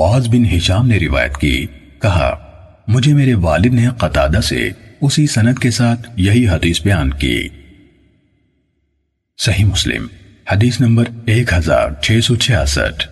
معاذ بن ہشام نے روایت کی۔ کہا، مجھے میرے والد نے قطادہ سے اسی سند کے ساتھ یہی حدیث بیان کی۔ صحیح مسلم، حدیث نمبر ایک ہزار چھ سو چھیاسٹھ۔